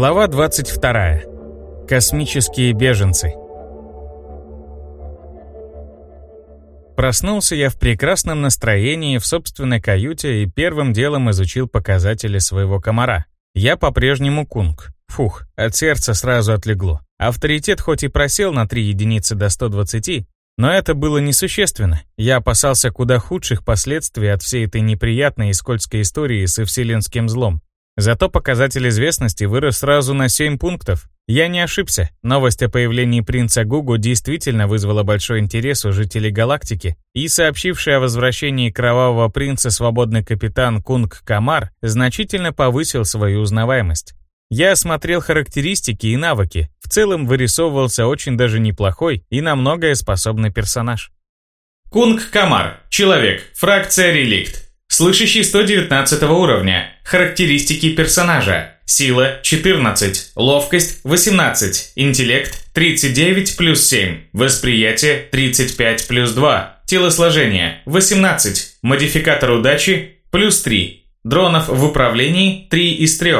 Глава 22. Космические беженцы. Проснулся я в прекрасном настроении в собственной каюте и первым делом изучил показатели своего комара. Я по-прежнему кунг. Фух, от сердца сразу отлегло. Авторитет хоть и просел на 3 единицы до 120, но это было несущественно. Я опасался куда худших последствий от всей этой неприятной и скользкой истории со вселенским злом. Зато показатель известности вырос сразу на 7 пунктов. Я не ошибся. Новость о появлении принца Гугу действительно вызвала большой интерес у жителей галактики, и сообщивший о возвращении кровавого принца свободный капитан Кунг Камар значительно повысил свою узнаваемость. Я осмотрел характеристики и навыки. В целом вырисовывался очень даже неплохой и на многое способный персонаж. Кунг Камар. Человек. Фракция Реликт. Слышащий 119 уровня. Характеристики персонажа. Сила 14, ловкость 18, интеллект 39 плюс 7, восприятие 35 плюс 2, телосложение 18, модификатор удачи плюс 3, дронов в управлении 3 из 3.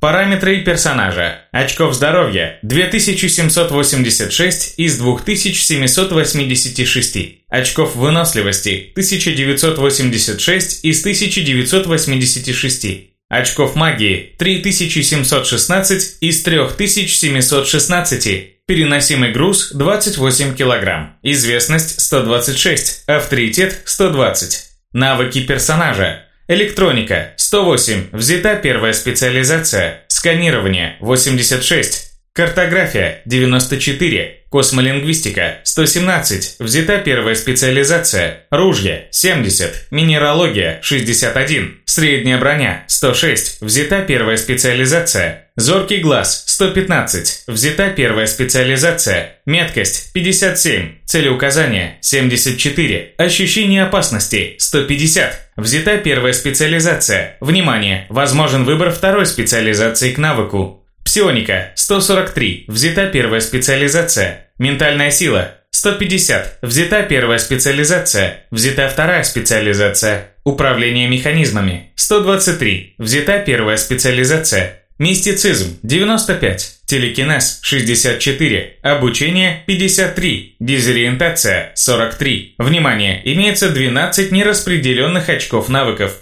Параметры персонажа. Очков здоровья 2786 из 2786. Очков выносливости 1986 из 1986. Очков магии 3716 из 3716. Переносимый груз 28 кг. Известность 126. Авторитет 120. Навыки персонажа. Электроника 108. Взята первая специализация. Сканирование 86. Картография 94. Космолингвистика 117. Взята первая специализация. Ружья 70. Минералогия 61. Средняя броня 106. Взята первая специализация. Зоркий глаз 115. Взята первая специализация. Меткость 57. Целеуказание 74. Ощущение опасности 150. Взята первая специализация. Внимание! Возможен выбор второй специализации к навыку. Псионика – 143, взята первая специализация. Ментальная сила – 150, взята первая специализация, взята вторая специализация. Управление механизмами – 123, взята первая специализация. Мистицизм – 95, телекинез – 64, обучение – 53, дезориентация – 43. Внимание! Имеется 12 нераспределенных очков навыков.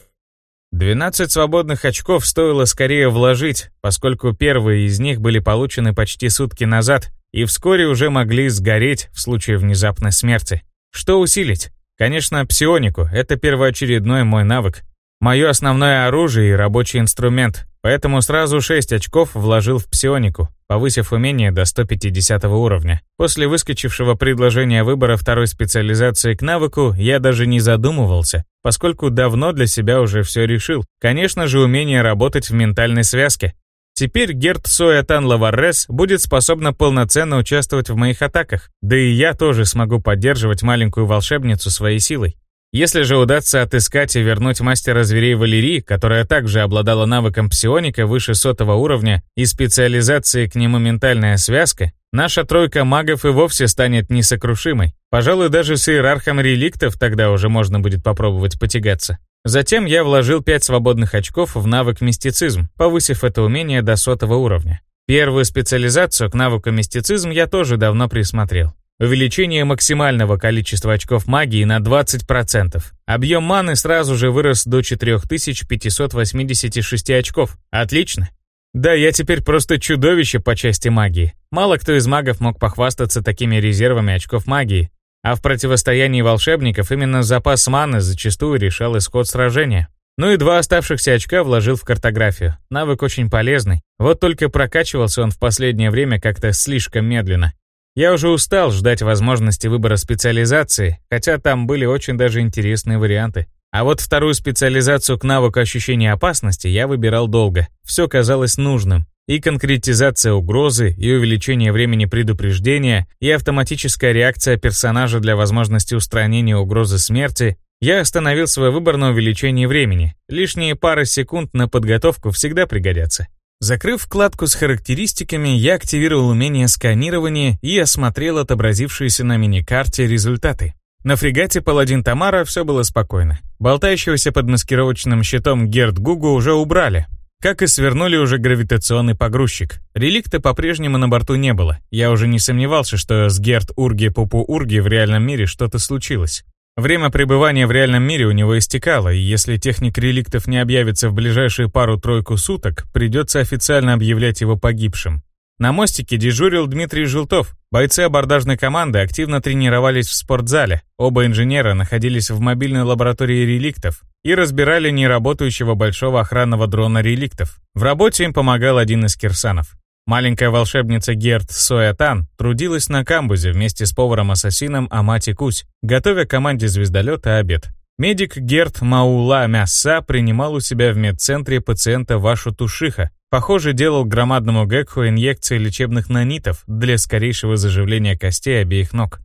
12 свободных очков стоило скорее вложить, поскольку первые из них были получены почти сутки назад и вскоре уже могли сгореть в случае внезапной смерти. Что усилить? Конечно, псионику — это первоочередной мой навык. Мое основное оружие и рабочий инструмент, поэтому сразу 6 очков вложил в псионику, повысив умение до 150 уровня. После выскочившего предложения выбора второй специализации к навыку я даже не задумывался, поскольку давно для себя уже все решил. Конечно же, умение работать в ментальной связке. Теперь Герт Соятан Лаваррес будет способна полноценно участвовать в моих атаках, да и я тоже смогу поддерживать маленькую волшебницу своей силой. Если же удастся отыскать и вернуть мастера зверей Валерии, которая также обладала навыком псионика выше сотого уровня и специализацией к нему ментальная связка, наша тройка магов и вовсе станет несокрушимой. Пожалуй, даже с иерархом реликтов тогда уже можно будет попробовать потягаться. Затем я вложил 5 свободных очков в навык мистицизм, повысив это умение до сотого уровня. Первую специализацию к навыку мистицизм я тоже давно присмотрел. Увеличение максимального количества очков магии на 20%. Объем маны сразу же вырос до 4586 очков. Отлично. Да, я теперь просто чудовище по части магии. Мало кто из магов мог похвастаться такими резервами очков магии. А в противостоянии волшебников именно запас маны зачастую решал исход сражения. Ну и два оставшихся очка вложил в картографию. Навык очень полезный. Вот только прокачивался он в последнее время как-то слишком медленно. Я уже устал ждать возможности выбора специализации, хотя там были очень даже интересные варианты. А вот вторую специализацию к навыку ощущения опасности я выбирал долго. Все казалось нужным. И конкретизация угрозы, и увеличение времени предупреждения, и автоматическая реакция персонажа для возможности устранения угрозы смерти. Я остановил свой выбор на увеличении времени. Лишние пары секунд на подготовку всегда пригодятся. Закрыв вкладку с характеристиками, я активировал умение сканирования и осмотрел отобразившиеся на миникарте результаты. На фрегате «Паладин Тамара» все было спокойно. Болтающегося под маскировочным щитом Герд Гугу уже убрали. Как и свернули уже гравитационный погрузчик. Реликта по-прежнему на борту не было. Я уже не сомневался, что с Герт Урги Пупу Урги в реальном мире что-то случилось. Время пребывания в реальном мире у него истекало, и если техник реликтов не объявится в ближайшие пару-тройку суток, придется официально объявлять его погибшим. На мостике дежурил Дмитрий Желтов. Бойцы абордажной команды активно тренировались в спортзале. Оба инженера находились в мобильной лаборатории реликтов и разбирали неработающего большого охранного дрона реликтов. В работе им помогал один из кирсанов. Маленькая волшебница Герт Соятан трудилась на камбузе вместе с поваром-ассасином Амати Кусь, готовя команде звездолета обед. Медик Герт Маула Мяса принимал у себя в медцентре пациента Вашу Тушиха, Похоже, делал громадному Гекху инъекции лечебных нанитов для скорейшего заживления костей обеих ног.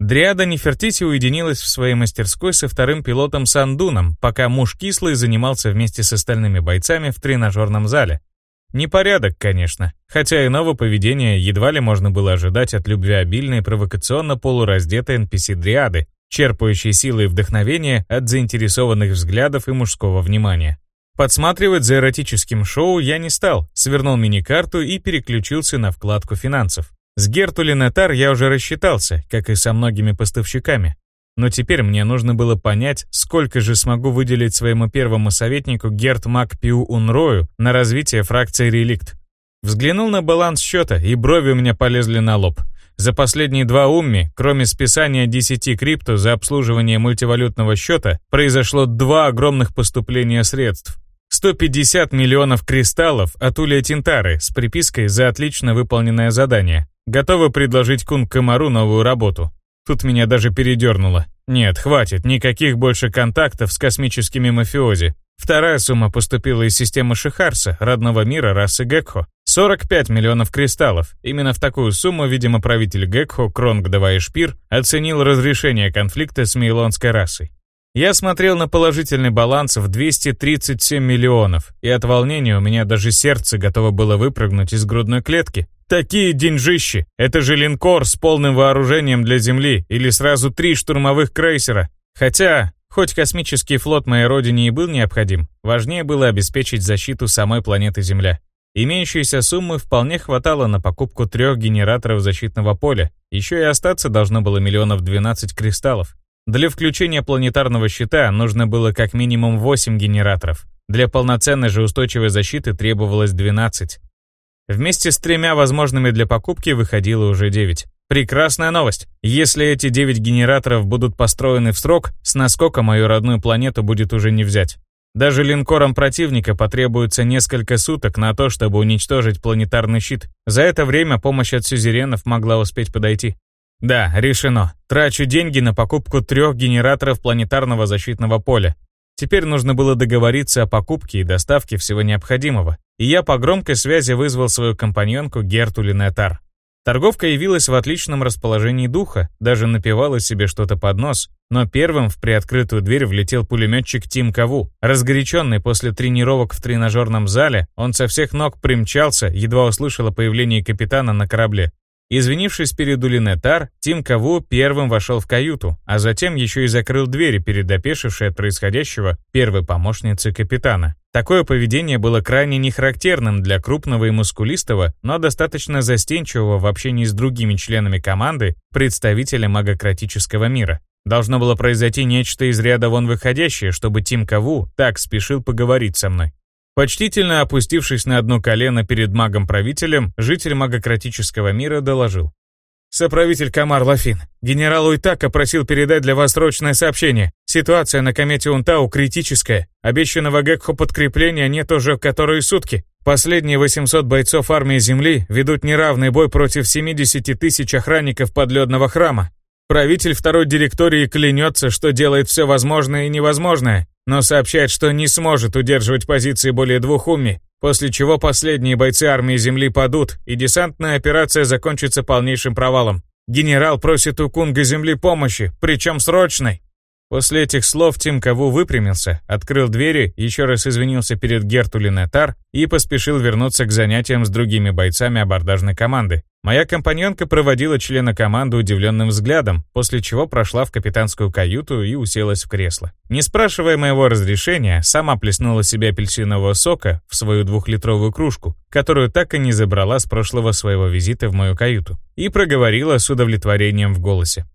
Дриада Нефертити уединилась в своей мастерской со вторым пилотом Сандуном, пока муж Кислый занимался вместе с остальными бойцами в тренажерном зале. Непорядок, конечно, хотя иного поведения едва ли можно было ожидать от любвеобильной провокационно полураздетой NPC Дриады, черпающей силы и вдохновение от заинтересованных взглядов и мужского внимания. Подсматривать за эротическим шоу я не стал, свернул мини-карту и переключился на вкладку финансов. С Гертули Нетар я уже рассчитался, как и со многими поставщиками. Но теперь мне нужно было понять, сколько же смогу выделить своему первому советнику Герт Мак Пиу Унрою на развитие фракции Реликт. Взглянул на баланс счета, и брови у меня полезли на лоб. За последние два умми, кроме списания 10 крипто за обслуживание мультивалютного счета, произошло два огромных поступления средств. 150 миллионов кристаллов от Улья Тинтары с припиской за отлично выполненное задание. Готовы предложить Кунг Комару новую работу. Тут меня даже передернуло. Нет, хватит, никаких больше контактов с космическими мафиози. Вторая сумма поступила из системы Шихарса, родного мира расы Гекхо. 45 миллионов кристаллов. Именно в такую сумму, видимо, правитель Гекхо, Кронг Шпир, оценил разрешение конфликта с мейлонской расой. Я смотрел на положительный баланс в 237 миллионов, и от волнения у меня даже сердце готово было выпрыгнуть из грудной клетки. Такие деньжищи! Это же линкор с полным вооружением для Земли или сразу три штурмовых крейсера. Хотя, хоть космический флот моей родине и был необходим, важнее было обеспечить защиту самой планеты Земля. Имеющейся суммы вполне хватало на покупку трех генераторов защитного поля, еще и остаться должно было миллионов 12 кристаллов. Для включения планетарного щита нужно было как минимум 8 генераторов. Для полноценной же устойчивой защиты требовалось 12. Вместе с тремя возможными для покупки выходило уже 9. Прекрасная новость. Если эти 9 генераторов будут построены в срок, с наскока мою родную планету будет уже не взять. Даже линкорам противника потребуется несколько суток на то, чтобы уничтожить планетарный щит. За это время помощь от сюзеренов могла успеть подойти. Да, решено. Трачу деньги на покупку трех генераторов планетарного защитного поля. Теперь нужно было договориться о покупке и доставке всего необходимого, и я по громкой связи вызвал свою компаньонку Герту Линетар. Торговка явилась в отличном расположении духа, даже напевала себе что-то под нос, но первым в приоткрытую дверь влетел пулеметчик Тим Каву. Разгоряченный после тренировок в тренажерном зале, он со всех ног примчался, едва услышал о появлении капитана на корабле. Извинившись перед Улинетар, Тим Каву первым вошел в каюту, а затем еще и закрыл двери перед опешившей от происходящего первой помощницей капитана. Такое поведение было крайне нехарактерным для крупного и мускулистого, но достаточно застенчивого в общении с другими членами команды представителя магократического мира. Должно было произойти нечто из ряда вон выходящее, чтобы Тим Каву так спешил поговорить со мной. Почтительно опустившись на одно колено перед магом-правителем, житель магократического мира доложил. «Соправитель Камар Лафин, генерал Уйтака просил передать для вас срочное сообщение. Ситуация на комете Унтау критическая. Обещанного Гекхо подкрепления нет уже которые сутки. Последние 800 бойцов армии Земли ведут неравный бой против 70 тысяч охранников подледного храма. Правитель второй директории клянется, что делает все возможное и невозможное, но сообщает, что не сможет удерживать позиции более двух умми, после чего последние бойцы армии Земли падут, и десантная операция закончится полнейшим провалом. Генерал просит у Кунга Земли помощи, причем срочной. После этих слов Тим Каву выпрямился, открыл двери, еще раз извинился перед Гертули Нетар и поспешил вернуться к занятиям с другими бойцами абордажной команды. Моя компаньонка проводила члена команды удивленным взглядом, после чего прошла в капитанскую каюту и уселась в кресло. Не спрашивая моего разрешения, сама плеснула себе апельсинового сока в свою двухлитровую кружку, которую так и не забрала с прошлого своего визита в мою каюту, и проговорила с удовлетворением в голосе.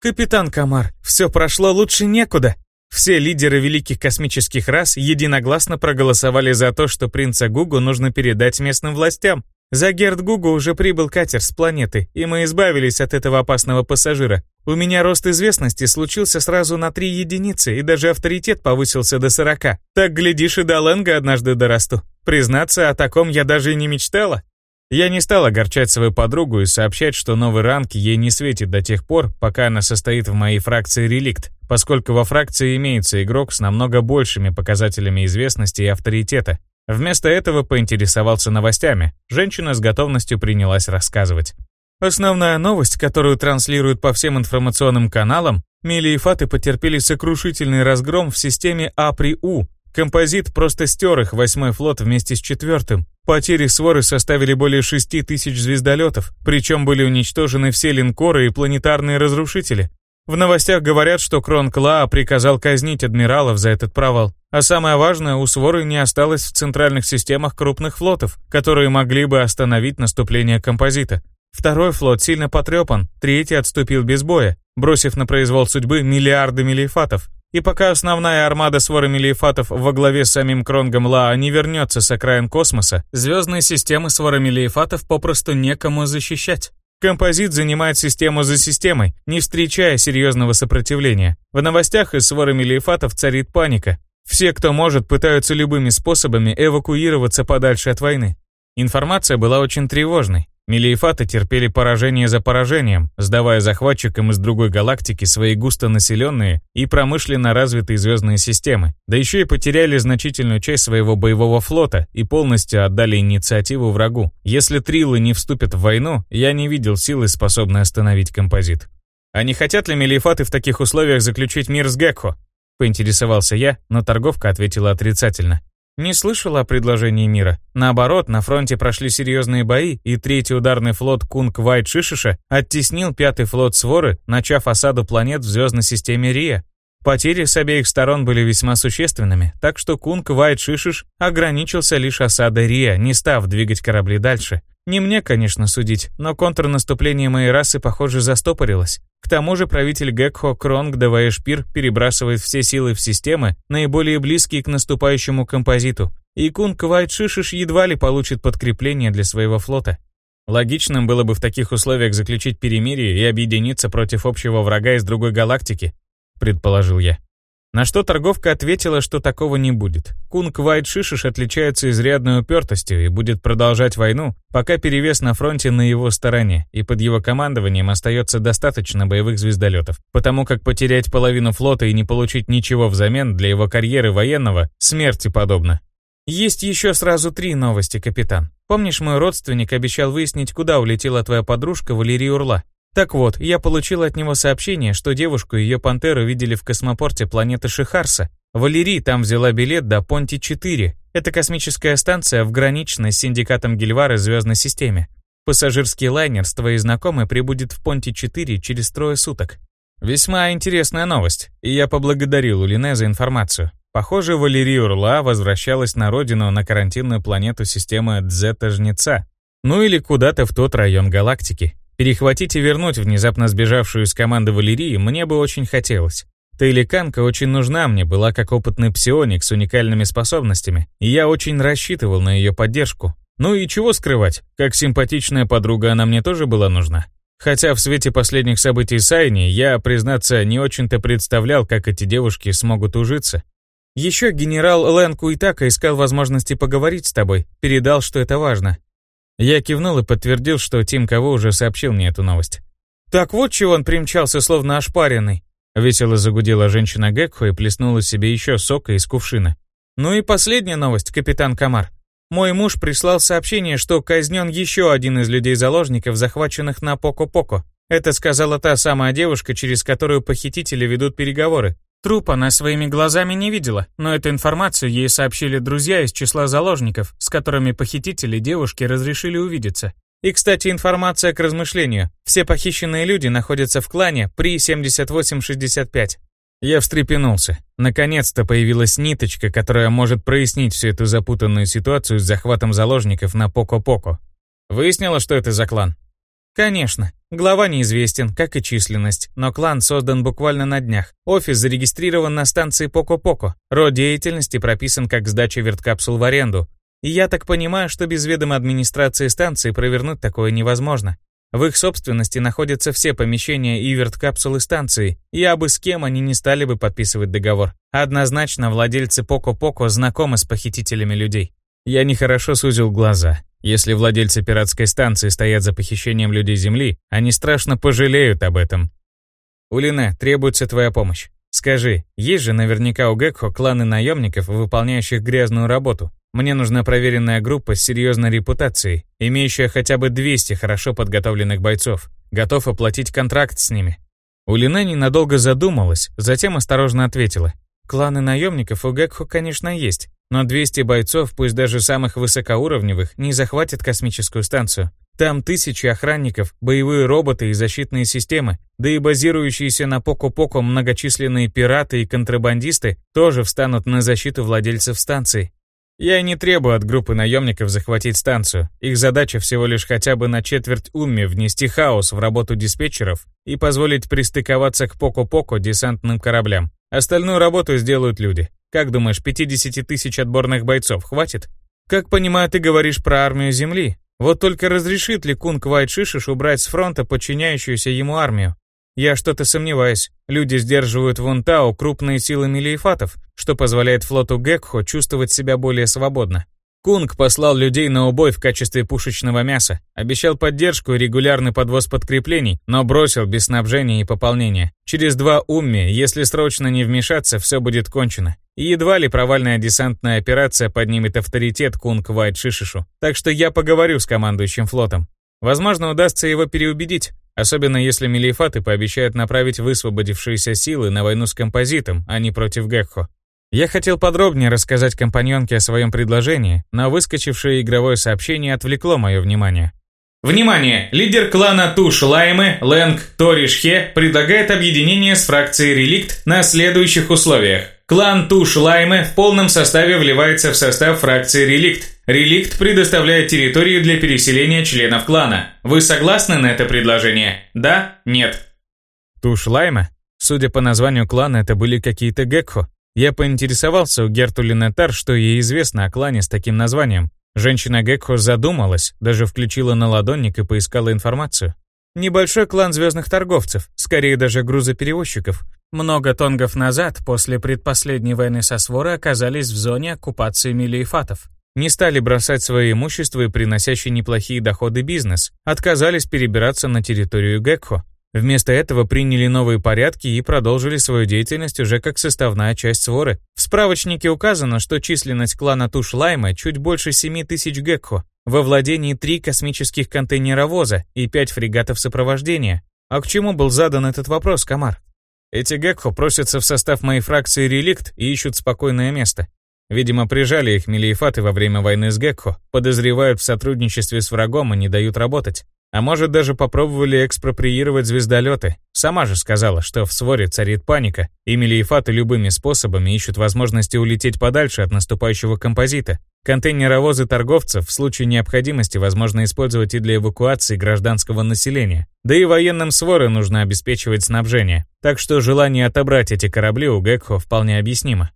«Капитан Камар, все прошло лучше некуда. Все лидеры великих космических рас единогласно проголосовали за то, что принца Гугу нужно передать местным властям. За Герд Гугу уже прибыл катер с планеты, и мы избавились от этого опасного пассажира. У меня рост известности случился сразу на три единицы, и даже авторитет повысился до сорока. Так, глядишь, и до Ленга однажды дорасту. Признаться, о таком я даже и не мечтала. Я не стал огорчать свою подругу и сообщать, что новый ранг ей не светит до тех пор, пока она состоит в моей фракции «Реликт», поскольку во фракции имеется игрок с намного большими показателями известности и авторитета, Вместо этого поинтересовался новостями. Женщина с готовностью принялась рассказывать. Основная новость, которую транслируют по всем информационным каналам, Мили и Фаты потерпели сокрушительный разгром в системе А при У. Композит просто стер их восьмой флот вместе с четвертым. Потери своры составили более 6 тысяч звездолетов, причем были уничтожены все линкоры и планетарные разрушители. В новостях говорят, что Крон Клаа приказал казнить адмиралов за этот провал. А самое важное, у Своры не осталось в центральных системах крупных флотов, которые могли бы остановить наступление композита. Второй флот сильно потрепан, третий отступил без боя, бросив на произвол судьбы миллиарды милифатов. И пока основная армада своры милифатов во главе с самим Кронгом Лаа не вернется с окраин космоса, звездные системы своры милифатов попросту некому защищать. Композит занимает систему за системой, не встречая серьезного сопротивления. В новостях из своры милифатов царит паника. Все, кто может, пытаются любыми способами эвакуироваться подальше от войны. Информация была очень тревожной. Мелиефаты терпели поражение за поражением, сдавая захватчикам из другой галактики свои густонаселенные и промышленно развитые звездные системы, да еще и потеряли значительную часть своего боевого флота и полностью отдали инициативу врагу. Если трилы не вступят в войну, я не видел силы, способной остановить композит. А не хотят ли Мелиефаты в таких условиях заключить мир с Гекхо? Поинтересовался я, но торговка ответила отрицательно. Не слышала о предложении мира. Наоборот, на фронте прошли серьезные бои, и третий ударный флот Кунг Вайт Шишиша оттеснил пятый флот Своры, начав осаду планет в звездной системе Рия. Потери с обеих сторон были весьма существенными, так что Кунг Вайт Шишиш ограничился лишь осадой Рия, не став двигать корабли дальше. Не мне, конечно, судить, но контрнаступление моей расы, похоже, застопорилось. К тому же правитель Гекхо Кронг Деваэшпир перебрасывает все силы в системы, наиболее близкие к наступающему композиту, и Кунг Вайт Шишиш едва ли получит подкрепление для своего флота. Логичным было бы в таких условиях заключить перемирие и объединиться против общего врага из другой галактики, предположил я. На что торговка ответила, что такого не будет. Кунг Вайт Шишиш отличается изрядной упертостью и будет продолжать войну, пока перевес на фронте на его стороне, и под его командованием остается достаточно боевых звездолетов, потому как потерять половину флота и не получить ничего взамен для его карьеры военного смерти подобно. Есть еще сразу три новости, капитан. Помнишь, мой родственник обещал выяснить, куда улетела твоя подружка Валерия Урла? Так вот, я получил от него сообщение, что девушку и ее пантеру видели в космопорте планеты Шихарса. Валерий там взяла билет до Понти-4. Это космическая станция в граничной с синдикатом Гильвары звездной системе. Пассажирский лайнер с твоей знакомой прибудет в Понти-4 через трое суток. Весьма интересная новость, и я поблагодарил Улине за информацию. Похоже, Валерия Урла возвращалась на родину на карантинную планету системы Дзета-Жнеца. Ну или куда-то в тот район галактики. Перехватить и вернуть внезапно сбежавшую из команды Валерии мне бы очень хотелось. Тейликанка очень нужна мне, была как опытный псионик с уникальными способностями, и я очень рассчитывал на ее поддержку. Ну и чего скрывать, как симпатичная подруга она мне тоже была нужна. Хотя в свете последних событий с Айни я, признаться, не очень-то представлял, как эти девушки смогут ужиться. Еще генерал Лэн Куитака искал возможности поговорить с тобой, передал, что это важно. Я кивнул и подтвердил, что Тим Кого уже сообщил мне эту новость. «Так вот чего он примчался, словно ошпаренный!» Весело загудела женщина Гекхо и плеснула себе еще сока из кувшина. «Ну и последняя новость, капитан Камар. Мой муж прислал сообщение, что казнен еще один из людей-заложников, захваченных на Поко-Поко. Это сказала та самая девушка, через которую похитители ведут переговоры. Труп она своими глазами не видела, но эту информацию ей сообщили друзья из числа заложников, с которыми похитители девушки разрешили увидеться. И, кстати, информация к размышлению. Все похищенные люди находятся в клане при 7865. Я встрепенулся. Наконец-то появилась ниточка, которая может прояснить всю эту запутанную ситуацию с захватом заложников на Поко-Поко. Выяснила, что это за клан? Конечно. Глава неизвестен, как и численность, но клан создан буквально на днях. Офис зарегистрирован на станции Поко-Поко. Род деятельности прописан как сдача верткапсул в аренду. И я так понимаю, что без ведома администрации станции провернуть такое невозможно. В их собственности находятся все помещения и верткапсулы станции, и абы с кем они не стали бы подписывать договор. Однозначно владельцы Поко-Поко знакомы с похитителями людей. Я нехорошо сузил глаза. Если владельцы пиратской станции стоят за похищением людей Земли, они страшно пожалеют об этом. Улина, требуется твоя помощь. Скажи, есть же наверняка у Гекхо кланы наемников, выполняющих грязную работу? Мне нужна проверенная группа с серьезной репутацией, имеющая хотя бы 200 хорошо подготовленных бойцов. Готов оплатить контракт с ними. Улина ненадолго задумалась, затем осторожно ответила. Кланы наемников у Гекхо, конечно, есть, но 200 бойцов, пусть даже самых высокоуровневых, не захватят космическую станцию. Там тысячи охранников, боевые роботы и защитные системы, да и базирующиеся на Поко-Поко многочисленные пираты и контрабандисты тоже встанут на защиту владельцев станции. Я не требую от группы наемников захватить станцию. Их задача всего лишь хотя бы на четверть умме внести хаос в работу диспетчеров и позволить пристыковаться к Поко-Поко десантным кораблям. Остальную работу сделают люди. Как думаешь, 50 тысяч отборных бойцов хватит? Как понимаю, ты говоришь про армию Земли. Вот только разрешит ли Кунг Вайт Шишиш убрать с фронта подчиняющуюся ему армию? Я что-то сомневаюсь. Люди сдерживают в Унтау крупные силы милиефатов, что позволяет флоту Гекхо чувствовать себя более свободно. Кунг послал людей на убой в качестве пушечного мяса, обещал поддержку и регулярный подвоз подкреплений, но бросил без снабжения и пополнения. Через два умми, если срочно не вмешаться, все будет кончено. И едва ли провальная десантная операция поднимет авторитет Кунг Вайт Шишишу. Так что я поговорю с командующим флотом. Возможно, удастся его переубедить, особенно если Мелифаты пообещают направить высвободившиеся силы на войну с композитом, а не против Гекхо. Я хотел подробнее рассказать компаньонке о своем предложении, но выскочившее игровое сообщение отвлекло мое внимание. Внимание! Лидер клана Туш Лаймы, Лэнг Торишхе предлагает объединение с фракцией Реликт на следующих условиях. Клан Туш Лаймы в полном составе вливается в состав фракции Реликт. Реликт предоставляет территорию для переселения членов клана. Вы согласны на это предложение? Да? Нет? Туш Лайма? Судя по названию клана, это были какие-то гекхо. Я поинтересовался у Герту Линетар, что ей известно о клане с таким названием. Женщина Гекхо задумалась, даже включила на ладонник и поискала информацию. Небольшой клан звездных торговцев, скорее даже грузоперевозчиков. Много тонгов назад, после предпоследней войны со Сворой, оказались в зоне оккупации милиефатов. Не стали бросать свое имущество и приносящий неплохие доходы бизнес, отказались перебираться на территорию Гекхо. Вместо этого приняли новые порядки и продолжили свою деятельность уже как составная часть своры. В справочнике указано, что численность клана Туш-Лайма чуть больше 7 тысяч гекхо, во владении три космических контейнеровоза и пять фрегатов сопровождения. А к чему был задан этот вопрос, Камар? Эти гекхо просятся в состав моей фракции «Реликт» и ищут спокойное место. Видимо, прижали их милиефаты во время войны с Гекхо, подозревают в сотрудничестве с врагом и не дают работать. А может, даже попробовали экспроприировать звездолеты. Сама же сказала, что в своре царит паника, и Мелиефаты любыми способами ищут возможности улететь подальше от наступающего композита. Контейнеровозы торговцев в случае необходимости возможно использовать и для эвакуации гражданского населения. Да и военным своры нужно обеспечивать снабжение. Так что желание отобрать эти корабли у Гекхо вполне объяснимо.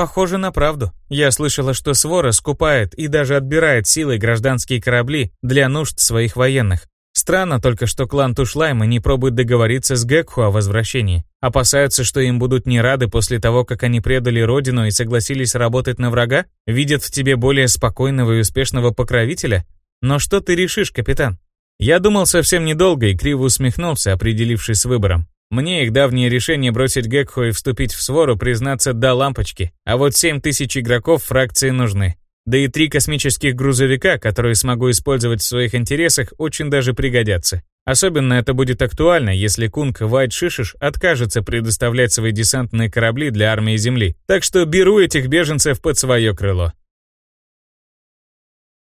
Похоже на правду. Я слышала, что Свора скупает и даже отбирает силой гражданские корабли для нужд своих военных. Странно только, что клан Тушлайма не пробует договориться с Гекху о возвращении. Опасаются, что им будут не рады после того, как они предали родину и согласились работать на врага? Видят в тебе более спокойного и успешного покровителя? Но что ты решишь, капитан? Я думал совсем недолго и криво усмехнулся, определившись с выбором. Мне их давнее решение бросить Гекхо и вступить в свору признаться до лампочки, а вот 7 тысяч игроков фракции нужны. Да и три космических грузовика, которые смогу использовать в своих интересах, очень даже пригодятся. Особенно это будет актуально, если Кунг Вайт Шишиш откажется предоставлять свои десантные корабли для армии Земли. Так что беру этих беженцев под свое крыло.